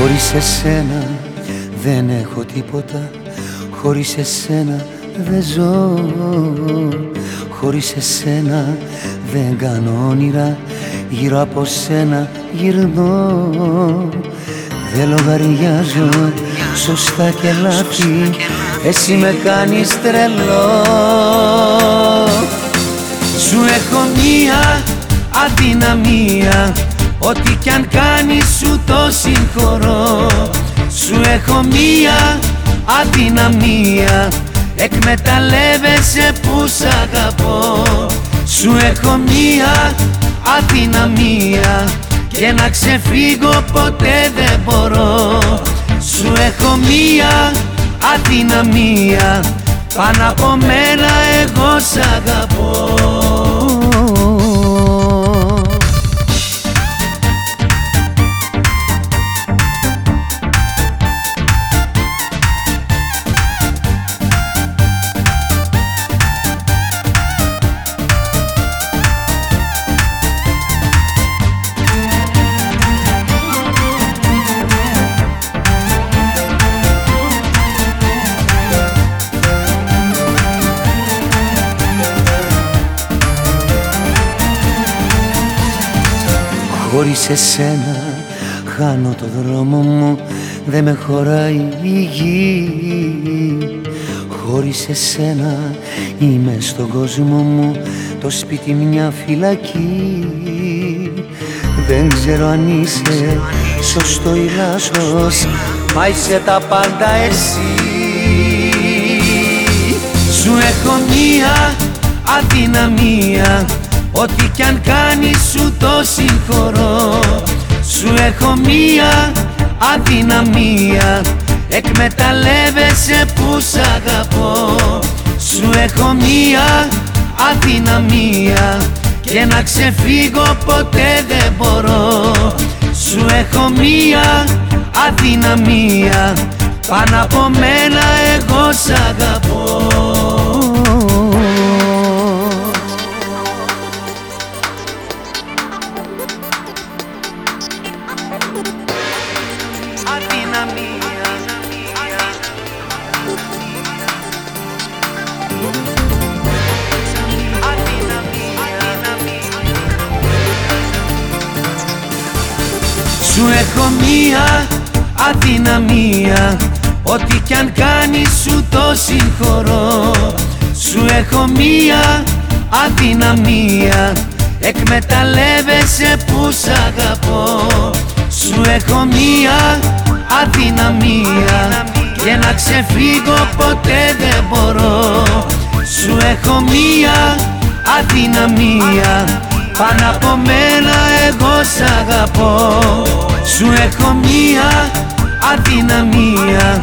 Χωρίς εσένα δεν έχω τίποτα. Χωρίς εσένα δεν ζω. Χωρίς εσένα δεν κάνω όνειρα. Γύρω από σένα γυρνώ. Δεν λογαριάζω. Σωστά και λάθη. Εσύ με κάνεις τρελό. Σου έχω μία αδυναμία Ό,τι κι αν κάνεις σου το συγχωρώ. Σου έχω μία αδυναμία. Εκμεταλλεύεσαι που σ' αγαπώ. Σου έχω μία αδυναμία. Και να ξεφύγω ποτέ δεν μπορώ. Σου έχω μία αδυναμία. Πάνω από μένα εγώ σ' αγαπώ Χωρίς εσένα χάνω το δρόμο μου Δεν με χωράει η γη. Χωρίς εσένα είμαι στον κόσμο μου Το σπίτι μια φυλακή. Δεν ξέρω αν είσαι σωστό ή λάθος Μα είσαι τα πάντα εσύ. Σου έχω μία αδυναμία Ό,τι κι αν κάνεις σου το συγχωρώ. Σου έχω μία αδυναμία. Εκμεταλλεύεσαι που σ' αγαπώ. Σου έχω μία αδυναμία. Και να ξεφύγω ποτέ δεν μπορώ. Σου έχω μία αδυναμία. Πάνω από μένα εγώ σ' αγαπώ Σου έχω μία αδυναμία Ό,τι κι αν κάνεις σου το συγχωρώ. Σου έχω μία αδυναμία Εκμεταλλεύεσαι που σ' αγαπώ. Σου έχω μία αδυναμία Και να ξεφύγω ποτέ δεν μπορώ. Σου έχω μία αδυναμία. Πάνω από μένα εγώ σ' αγαπώ. Σου έχω μία αδυναμία